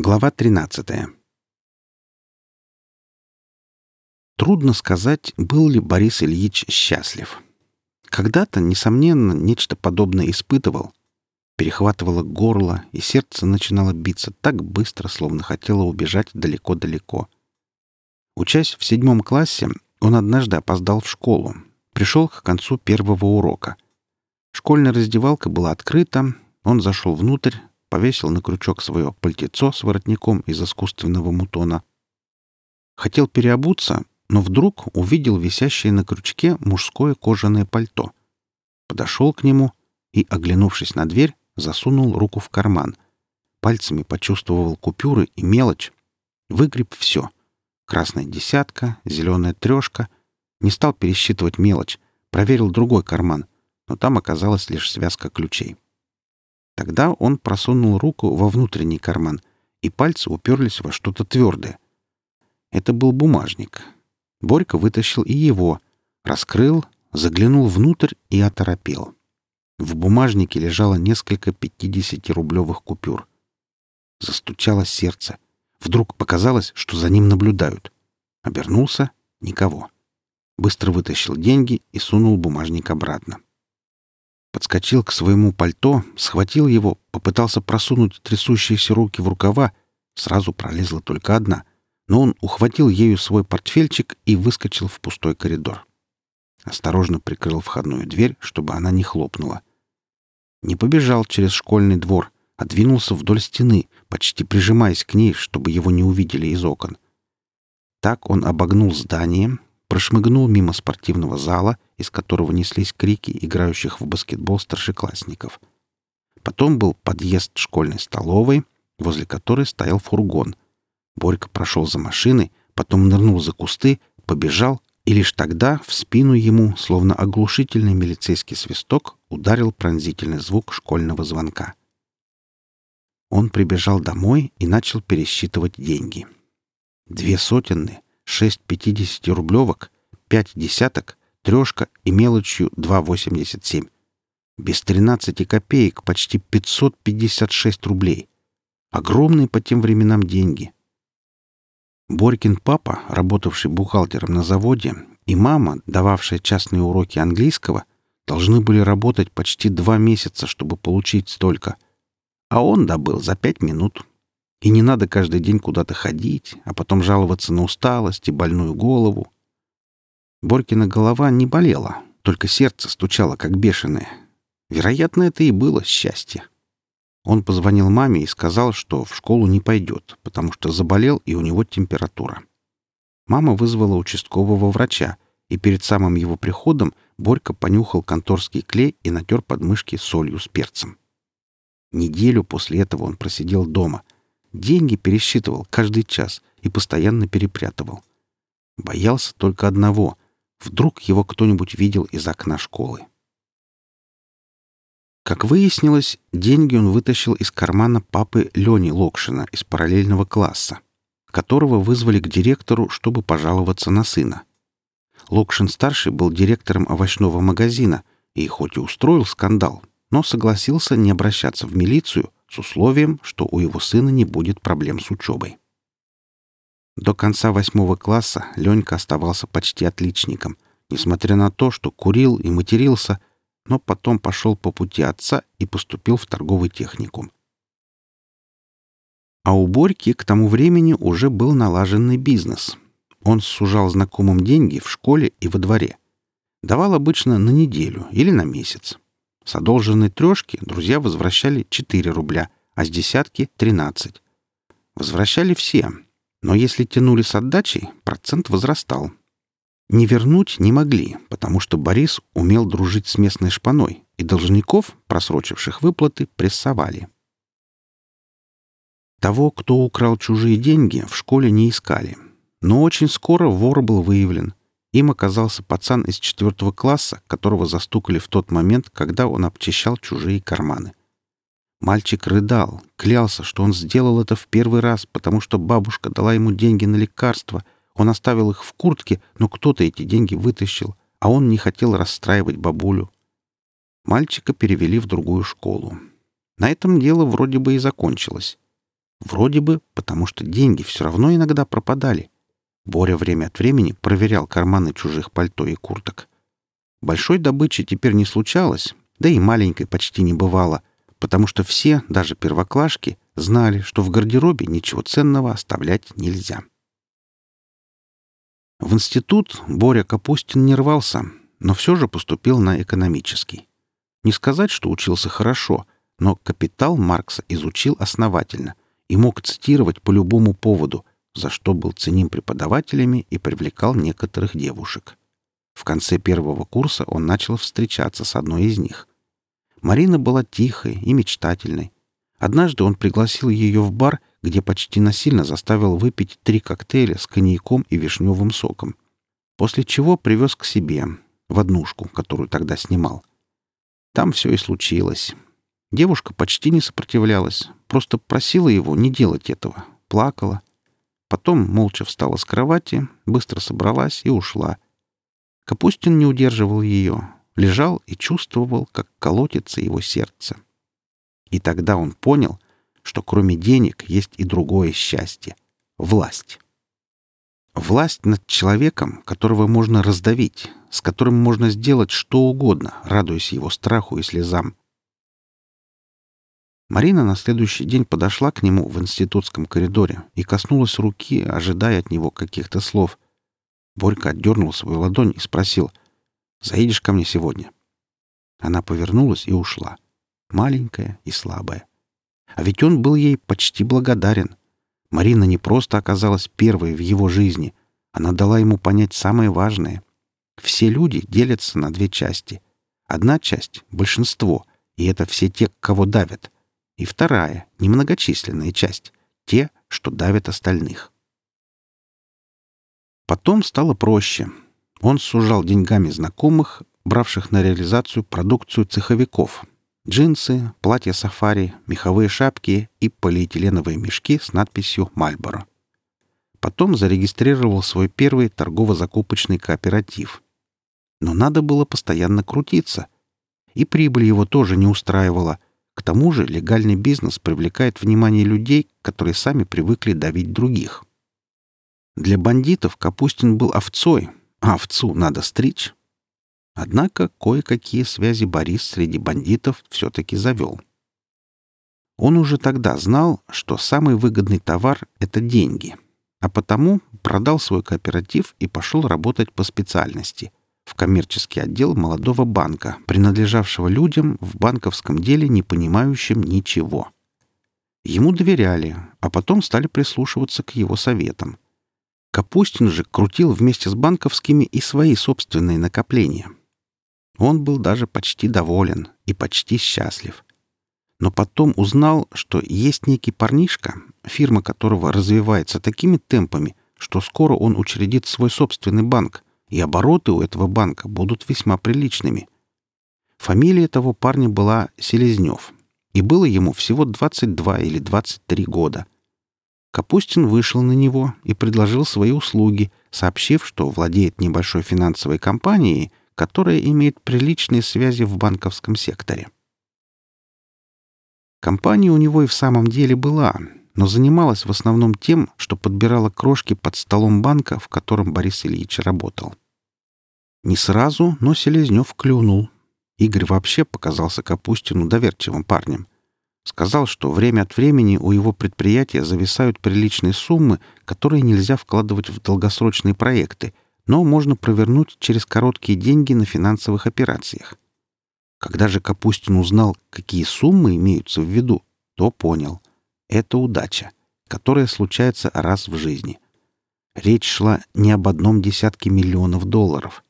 Глава 13. Трудно сказать, был ли Борис Ильич счастлив. Когда-то, несомненно, нечто подобное испытывал. Перехватывало горло, и сердце начинало биться так быстро, словно хотело убежать далеко-далеко. Учась в седьмом классе, он однажды опоздал в школу. Пришел к концу первого урока. Школьная раздевалка была открыта, он зашел внутрь, повесил на крючок свое пальтецо с воротником из искусственного мутона. Хотел переобуться, но вдруг увидел висящее на крючке мужское кожаное пальто. Подошел к нему и, оглянувшись на дверь, засунул руку в карман. Пальцами почувствовал купюры и мелочь. Выгреб все. Красная десятка, зеленая трешка. Не стал пересчитывать мелочь. Проверил другой карман, но там оказалась лишь связка ключей. Тогда он просунул руку во внутренний карман, и пальцы уперлись во что-то твердое. Это был бумажник. Борька вытащил и его, раскрыл, заглянул внутрь и оторопел. В бумажнике лежало несколько пятидесятирублевых купюр. Застучало сердце. Вдруг показалось, что за ним наблюдают. Обернулся — никого. Быстро вытащил деньги и сунул бумажник обратно. Подскочил к своему пальто, схватил его, попытался просунуть трясущиеся руки в рукава. Сразу пролезла только одна. Но он ухватил ею свой портфельчик и выскочил в пустой коридор. Осторожно прикрыл входную дверь, чтобы она не хлопнула. Не побежал через школьный двор, а двинулся вдоль стены, почти прижимаясь к ней, чтобы его не увидели из окон. Так он обогнул здание, прошмыгнул мимо спортивного зала, из которого неслись крики играющих в баскетбол старшеклассников. Потом был подъезд школьной столовой, возле которой стоял фургон. Борька прошел за машиной, потом нырнул за кусты, побежал, и лишь тогда в спину ему, словно оглушительный милицейский свисток, ударил пронзительный звук школьного звонка. Он прибежал домой и начал пересчитывать деньги. Две сотенные, шесть пятидесятирублевок, пять десяток, трешка и мелочью 2,87. Без 13 копеек почти 556 рублей. Огромные по тем временам деньги. Борькин папа, работавший бухгалтером на заводе, и мама, дававшая частные уроки английского, должны были работать почти два месяца, чтобы получить столько. А он добыл за пять минут. И не надо каждый день куда-то ходить, а потом жаловаться на усталость и больную голову. Борькина голова не болела, только сердце стучало, как бешеное. Вероятно, это и было счастье. Он позвонил маме и сказал, что в школу не пойдет, потому что заболел и у него температура. Мама вызвала участкового врача, и перед самым его приходом Борька понюхал конторский клей и натер подмышки солью с перцем. Неделю после этого он просидел дома — Деньги пересчитывал каждый час и постоянно перепрятывал. Боялся только одного — вдруг его кто-нибудь видел из окна школы. Как выяснилось, деньги он вытащил из кармана папы Лени Локшина из параллельного класса, которого вызвали к директору, чтобы пожаловаться на сына. Локшин-старший был директором овощного магазина и хоть и устроил скандал, но согласился не обращаться в милицию, с условием, что у его сына не будет проблем с учебой. До конца восьмого класса Ленька оставался почти отличником, несмотря на то, что курил и матерился, но потом пошел по пути отца и поступил в торговый техникум. А у Борьки к тому времени уже был налаженный бизнес. Он сужал знакомым деньги в школе и во дворе. Давал обычно на неделю или на месяц. С одолженной трешки друзья возвращали 4 рубля, а с десятки — 13. Возвращали все, но если тянули с отдачей, процент возрастал. Не вернуть не могли, потому что Борис умел дружить с местной шпаной, и должников, просрочивших выплаты, прессовали. Того, кто украл чужие деньги, в школе не искали. Но очень скоро вор был выявлен. Им оказался пацан из четвертого класса, которого застукали в тот момент, когда он обчищал чужие карманы. Мальчик рыдал, клялся, что он сделал это в первый раз, потому что бабушка дала ему деньги на лекарства. Он оставил их в куртке, но кто-то эти деньги вытащил, а он не хотел расстраивать бабулю. Мальчика перевели в другую школу. На этом дело вроде бы и закончилось. Вроде бы, потому что деньги все равно иногда пропадали. Боря время от времени проверял карманы чужих пальто и курток. Большой добычи теперь не случалось, да и маленькой почти не бывало, потому что все, даже первоклашки, знали, что в гардеробе ничего ценного оставлять нельзя. В институт Боря Капустин не рвался, но все же поступил на экономический. Не сказать, что учился хорошо, но капитал Маркса изучил основательно и мог цитировать по любому поводу, за что был ценим преподавателями и привлекал некоторых девушек. В конце первого курса он начал встречаться с одной из них. Марина была тихой и мечтательной. Однажды он пригласил ее в бар, где почти насильно заставил выпить три коктейля с коньяком и вишневым соком. После чего привез к себе, в однушку, которую тогда снимал. Там все и случилось. Девушка почти не сопротивлялась, просто просила его не делать этого, плакала. Потом молча встала с кровати, быстро собралась и ушла — Капустин не удерживал ее, лежал и чувствовал, как колотится его сердце. И тогда он понял, что кроме денег есть и другое счастье — власть. Власть над человеком, которого можно раздавить, с которым можно сделать что угодно, радуясь его страху и слезам. Марина на следующий день подошла к нему в институтском коридоре и коснулась руки, ожидая от него каких-то слов — Борька отдернул свою ладонь и спросил, «Заедешь ко мне сегодня?» Она повернулась и ушла. Маленькая и слабая. А ведь он был ей почти благодарен. Марина не просто оказалась первой в его жизни. Она дала ему понять самое важное. Все люди делятся на две части. Одна часть — большинство, и это все те, кого давят. И вторая — немногочисленная часть — те, что давят остальных. Потом стало проще. Он сужал деньгами знакомых, бравших на реализацию продукцию цеховиков. Джинсы, платья сафари, меховые шапки и полиэтиленовые мешки с надписью «Мальборо». Потом зарегистрировал свой первый торгово-закупочный кооператив. Но надо было постоянно крутиться. И прибыль его тоже не устраивала. К тому же легальный бизнес привлекает внимание людей, которые сами привыкли давить других. Для бандитов Капустин был овцой, а овцу надо стричь. Однако кое-какие связи Борис среди бандитов все-таки завел. Он уже тогда знал, что самый выгодный товар — это деньги, а потому продал свой кооператив и пошел работать по специальности в коммерческий отдел молодого банка, принадлежавшего людям в банковском деле, не понимающим ничего. Ему доверяли, а потом стали прислушиваться к его советам — Капустин же крутил вместе с банковскими и свои собственные накопления. Он был даже почти доволен и почти счастлив. Но потом узнал, что есть некий парнишка, фирма которого развивается такими темпами, что скоро он учредит свой собственный банк, и обороты у этого банка будут весьма приличными. Фамилия того парня была Селезнев, и было ему всего 22 или 23 года — Капустин вышел на него и предложил свои услуги, сообщив, что владеет небольшой финансовой компанией, которая имеет приличные связи в банковском секторе. Компания у него и в самом деле была, но занималась в основном тем, что подбирала крошки под столом банка, в котором Борис Ильич работал. Не сразу, но Селезнев клюнул. Игорь вообще показался Капустину доверчивым парнем — Сказал, что время от времени у его предприятия зависают приличные суммы, которые нельзя вкладывать в долгосрочные проекты, но можно провернуть через короткие деньги на финансовых операциях. Когда же Капустин узнал, какие суммы имеются в виду, то понял — это удача, которая случается раз в жизни. Речь шла не об одном десятке миллионов долларов.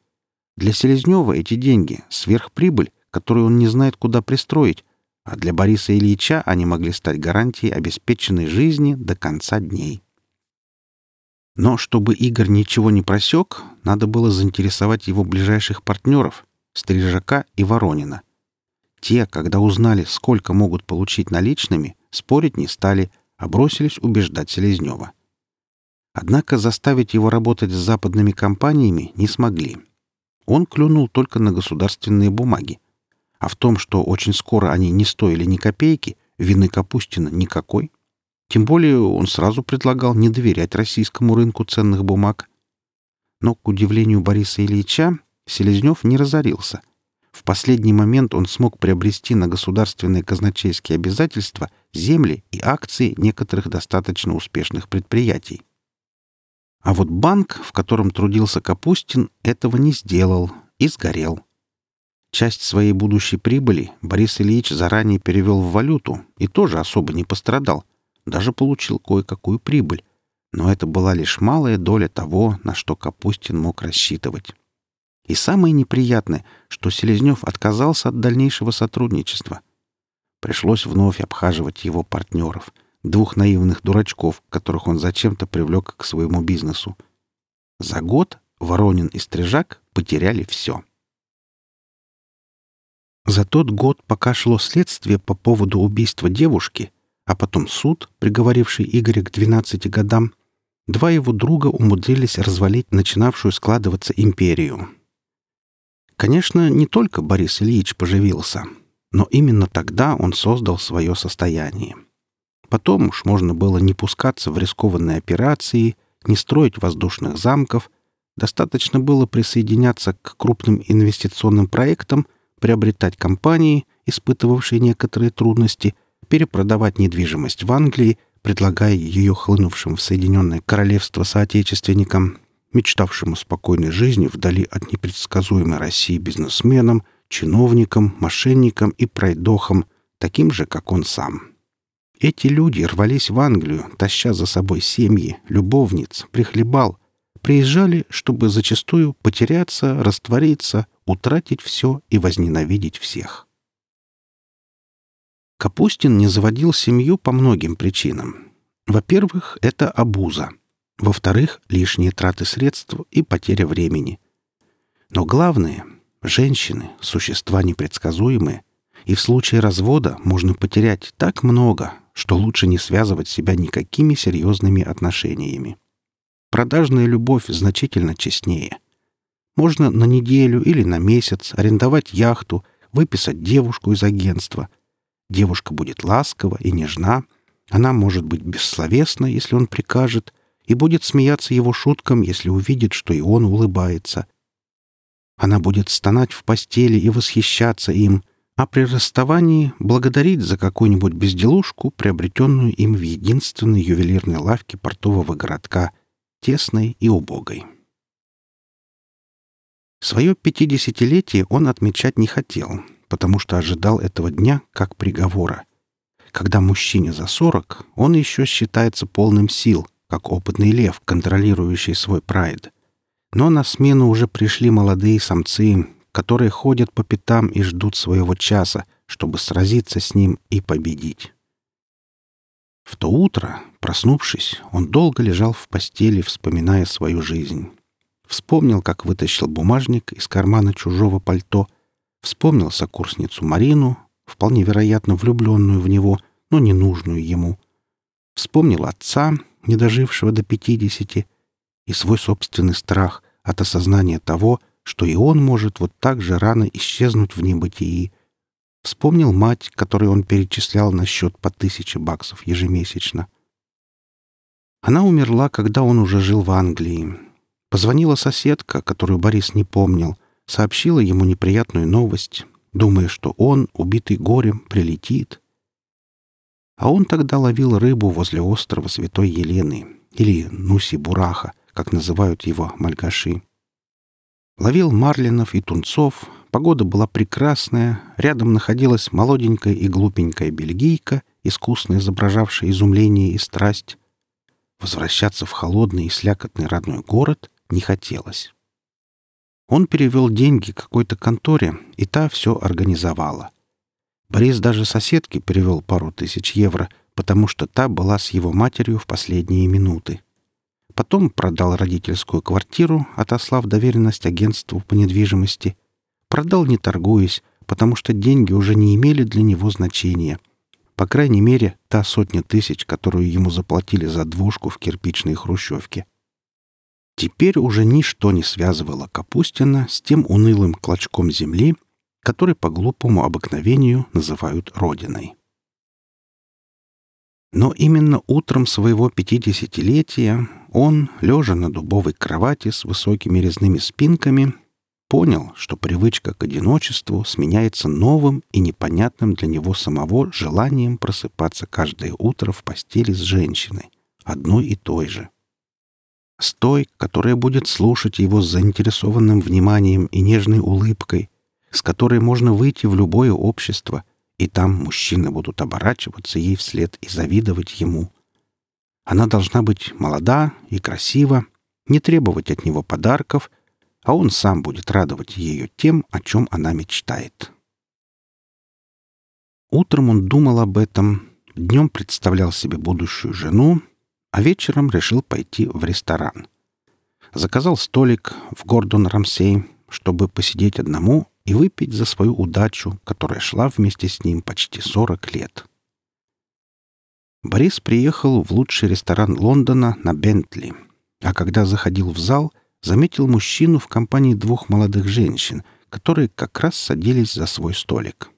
Для Селезнева эти деньги — сверхприбыль, которую он не знает, куда пристроить, а для Бориса Ильича они могли стать гарантией обеспеченной жизни до конца дней. Но чтобы Игорь ничего не просек, надо было заинтересовать его ближайших партнеров — Стрижака и Воронина. Те, когда узнали, сколько могут получить наличными, спорить не стали, а бросились убеждать Селезнева. Однако заставить его работать с западными компаниями не смогли. Он клюнул только на государственные бумаги — а в том, что очень скоро они не стоили ни копейки, вины Капустина никакой. Тем более он сразу предлагал не доверять российскому рынку ценных бумаг. Но, к удивлению Бориса Ильича, Селезнев не разорился. В последний момент он смог приобрести на государственные казначейские обязательства земли и акции некоторых достаточно успешных предприятий. А вот банк, в котором трудился Капустин, этого не сделал и сгорел. Часть своей будущей прибыли Борис Ильич заранее перевел в валюту и тоже особо не пострадал, даже получил кое-какую прибыль. Но это была лишь малая доля того, на что Капустин мог рассчитывать. И самое неприятное, что Селезнев отказался от дальнейшего сотрудничества. Пришлось вновь обхаживать его партнеров, двух наивных дурачков, которых он зачем-то привлек к своему бизнесу. За год Воронин и Стрижак потеряли все. За тот год, пока шло следствие по поводу убийства девушки, а потом суд, приговоривший Игоря к 12 годам, два его друга умудрились развалить начинавшую складываться империю. Конечно, не только Борис Ильич поживился, но именно тогда он создал свое состояние. Потом уж можно было не пускаться в рискованные операции, не строить воздушных замков, достаточно было присоединяться к крупным инвестиционным проектам, приобретать компании, испытывавшие некоторые трудности – перепродавать недвижимость в Англии, предлагая ее хлынувшим в Соединенное Королевство соотечественникам, мечтавшим о спокойной жизни вдали от непредсказуемой России бизнесменам, чиновникам, мошенникам и пройдохам, таким же, как он сам. Эти люди рвались в Англию, таща за собой семьи, любовниц, прихлебал, приезжали, чтобы зачастую потеряться, раствориться, утратить все и возненавидеть всех. Капустин не заводил семью по многим причинам. Во-первых, это обуза. Во-вторых, лишние траты средств и потеря времени. Но главное — женщины — существа непредсказуемые, и в случае развода можно потерять так много, что лучше не связывать себя никакими серьезными отношениями. Продажная любовь значительно честнее. Можно на неделю или на месяц арендовать яхту, выписать девушку из агентства — Девушка будет ласкова и нежна, она может быть бессловесна, если он прикажет, и будет смеяться его шуткам, если увидит, что и он улыбается. Она будет стонать в постели и восхищаться им, а при расставании благодарить за какую-нибудь безделушку, приобретенную им в единственной ювелирной лавке портового городка, тесной и убогой. Свое пятидесятилетие он отмечать не хотел — потому что ожидал этого дня как приговора. Когда мужчине за сорок, он еще считается полным сил, как опытный лев, контролирующий свой прайд. Но на смену уже пришли молодые самцы, которые ходят по пятам и ждут своего часа, чтобы сразиться с ним и победить. В то утро, проснувшись, он долго лежал в постели, вспоминая свою жизнь. Вспомнил, как вытащил бумажник из кармана чужого пальто — Вспомнил сокурсницу Марину, вполне вероятно влюбленную в него, но не нужную ему. Вспомнил отца, не дожившего до пятидесяти, и свой собственный страх от осознания того, что и он может вот так же рано исчезнуть в небытии. Вспомнил мать, которой он перечислял на счет по тысяче баксов ежемесячно. Она умерла, когда он уже жил в Англии. Позвонила соседка, которую Борис не помнил — сообщила ему неприятную новость, думая, что он, убитый горем, прилетит. А он тогда ловил рыбу возле острова Святой Елены, или Нуси-Бураха, как называют его мальгаши. Ловил марлинов и тунцов, погода была прекрасная, рядом находилась молоденькая и глупенькая бельгийка, искусно изображавшая изумление и страсть. Возвращаться в холодный и слякотный родной город не хотелось. Он перевел деньги какой-то конторе, и та все организовала. Борис даже соседке перевел пару тысяч евро, потому что та была с его матерью в последние минуты. Потом продал родительскую квартиру, отослав доверенность агентству по недвижимости. Продал не торгуясь, потому что деньги уже не имели для него значения. По крайней мере, та сотня тысяч, которую ему заплатили за двушку в кирпичной хрущевке. Теперь уже ничто не связывало Капустина с тем унылым клочком земли, который по глупому обыкновению называют родиной. Но именно утром своего пятидесятилетия он, лежа на дубовой кровати с высокими резными спинками, понял, что привычка к одиночеству сменяется новым и непонятным для него самого желанием просыпаться каждое утро в постели с женщиной, одной и той же. С той, которая будет слушать его с заинтересованным вниманием и нежной улыбкой, с которой можно выйти в любое общество, и там мужчины будут оборачиваться ей вслед и завидовать ему. Она должна быть молода и красива, не требовать от него подарков, а он сам будет радовать ее тем, о чем она мечтает. Утром он думал об этом, днем представлял себе будущую жену, а вечером решил пойти в ресторан. Заказал столик в Гордон Рамсей, чтобы посидеть одному и выпить за свою удачу, которая шла вместе с ним почти 40 лет. Борис приехал в лучший ресторан Лондона на Бентли, а когда заходил в зал, заметил мужчину в компании двух молодых женщин, которые как раз садились за свой столик.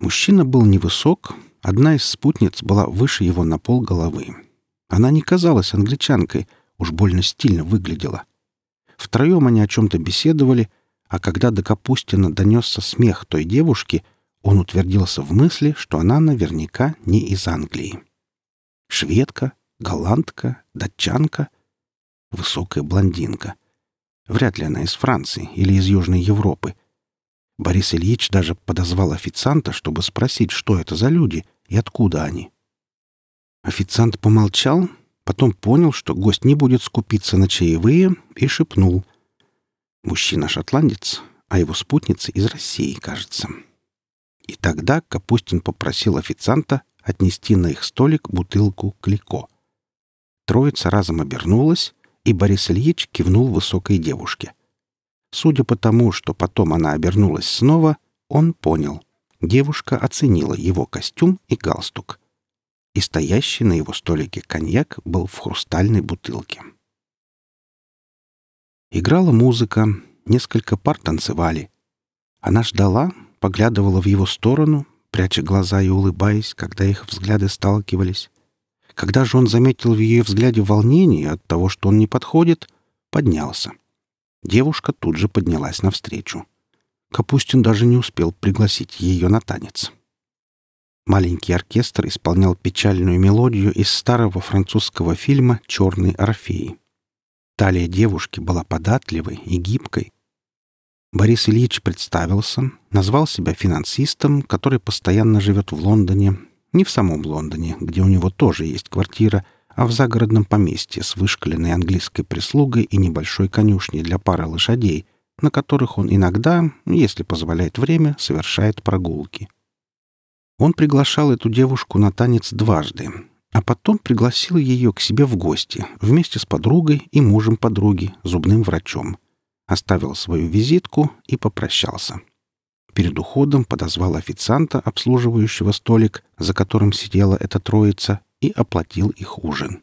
Мужчина был невысок, одна из спутниц была выше его на пол головы. Она не казалась англичанкой, уж больно стильно выглядела. Втроем они о чем-то беседовали, а когда до Капустина донесся смех той девушки, он утвердился в мысли, что она наверняка не из Англии. Шведка, голландка, датчанка, высокая блондинка. Вряд ли она из Франции или из Южной Европы. Борис Ильич даже подозвал официанта, чтобы спросить, что это за люди и откуда они. Официант помолчал, потом понял, что гость не будет скупиться на чаевые, и шепнул — Мужчина-шотландец, а его спутница из России, кажется. И тогда Капустин попросил официанта отнести на их столик бутылку клико. Троица разом обернулась, и Борис Ильич кивнул высокой девушке. Судя по тому, что потом она обернулась снова, он понял. Девушка оценила его костюм и галстук. И стоящий на его столике коньяк был в хрустальной бутылке. Играла музыка, несколько пар танцевали. Она ждала, поглядывала в его сторону, пряча глаза и улыбаясь, когда их взгляды сталкивались. Когда же он заметил в ее взгляде волнение от того, что он не подходит, поднялся. Девушка тут же поднялась навстречу. Капустин даже не успел пригласить ее на танец. Маленький оркестр исполнял печальную мелодию из старого французского фильма «Черный Орфей». Талия девушки была податливой и гибкой. Борис Ильич представился, назвал себя финансистом, который постоянно живет в Лондоне, не в самом Лондоне, где у него тоже есть квартира, а в загородном поместье с вышкаленной английской прислугой и небольшой конюшней для пары лошадей, на которых он иногда, если позволяет время, совершает прогулки. Он приглашал эту девушку на танец дважды, а потом пригласил ее к себе в гости вместе с подругой и мужем подруги, зубным врачом. Оставил свою визитку и попрощался. Перед уходом подозвал официанта, обслуживающего столик, за которым сидела эта троица, и оплатил их ужин.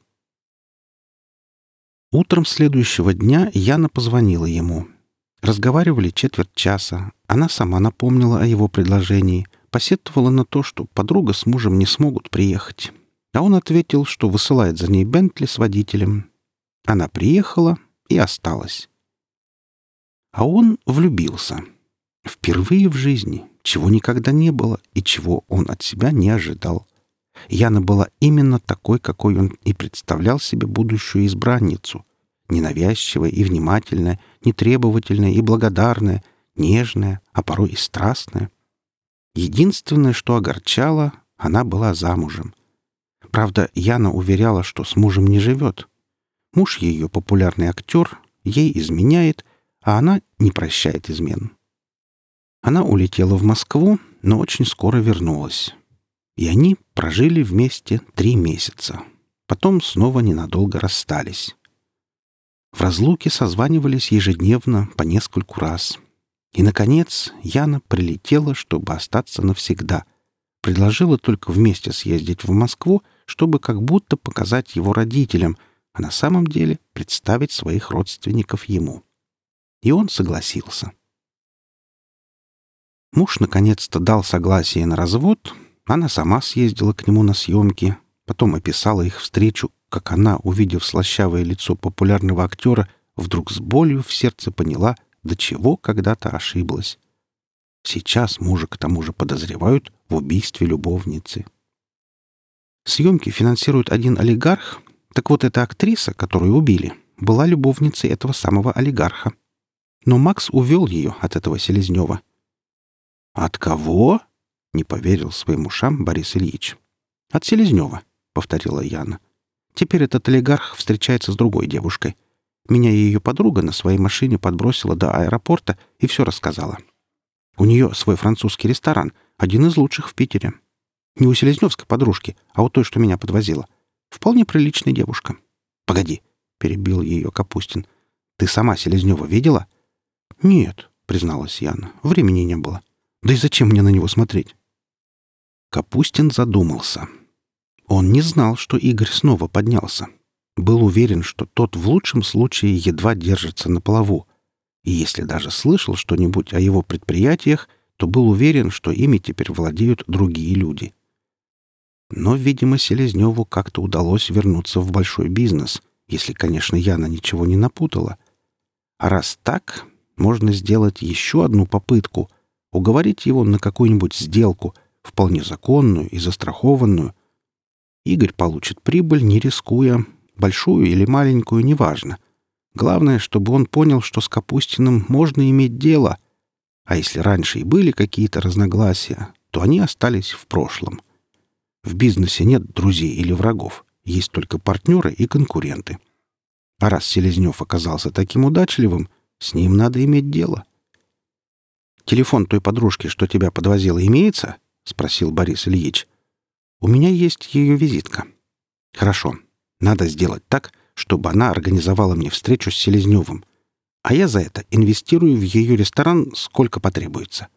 Утром следующего дня Яна позвонила ему. Разговаривали четверть часа. Она сама напомнила о его предложении, посетовала на то, что подруга с мужем не смогут приехать, а он ответил, что высылает за ней Бентли с водителем. Она приехала и осталась. А он влюбился. Впервые в жизни, чего никогда не было и чего он от себя не ожидал. Яна была именно такой, какой он и представлял себе будущую избранницу. Ненавязчивая и внимательная, нетребовательная и благодарная, нежная, а порой и страстная. Единственное, что огорчало, она была замужем — Правда, Яна уверяла, что с мужем не живет. Муж ее популярный актер, ей изменяет, а она не прощает измен. Она улетела в Москву, но очень скоро вернулась. И они прожили вместе три месяца. Потом снова ненадолго расстались. В разлуке созванивались ежедневно по нескольку раз. И, наконец, Яна прилетела, чтобы остаться навсегда. Предложила только вместе съездить в Москву — чтобы как будто показать его родителям, а на самом деле представить своих родственников ему. И он согласился. Муж наконец-то дал согласие на развод, Она сама съездила к нему на съемки, потом описала их встречу, как она, увидев слащавое лицо популярного актера, вдруг с болью в сердце поняла, до чего когда-то ошиблась. Сейчас мужа к тому же подозревают в убийстве любовницы. Съемки финансирует один олигарх, так вот эта актриса, которую убили, была любовницей этого самого олигарха. Но Макс увел ее от этого Селезнева. «От кого?» — не поверил своим ушам Борис Ильич. «От Селезнева», — повторила Яна. «Теперь этот олигарх встречается с другой девушкой. Меня ее подруга на своей машине подбросила до аэропорта и все рассказала. У нее свой французский ресторан, один из лучших в Питере. Не у Селезневской подружки, а у той, что меня подвозила. Вполне приличная девушка. «Погоди», — перебил ее Капустин. «Ты сама Селезнева видела?» «Нет», — призналась Яна. «Времени не было. Да и зачем мне на него смотреть?» Капустин задумался. Он не знал, что Игорь снова поднялся. Был уверен, что тот в лучшем случае едва держится на плаву. И если даже слышал что-нибудь о его предприятиях, то был уверен, что ими теперь владеют другие люди. Но, видимо, Селезневу как-то удалось вернуться в большой бизнес, если, конечно, Яна ничего не напутала. А раз так, можно сделать еще одну попытку — уговорить его на какую-нибудь сделку, вполне законную и застрахованную. Игорь получит прибыль, не рискуя, большую или маленькую, неважно. Главное, чтобы он понял, что с Капустиным можно иметь дело. А если раньше и были какие-то разногласия, то они остались в прошлом. В бизнесе нет друзей или врагов, есть только партнеры и конкуренты. А раз Селезнев оказался таким удачливым, с ним надо иметь дело. «Телефон той подружки, что тебя подвозила, имеется?» — спросил Борис Ильич. «У меня есть ее визитка». «Хорошо. Надо сделать так, чтобы она организовала мне встречу с Селезневым. А я за это инвестирую в ее ресторан сколько потребуется.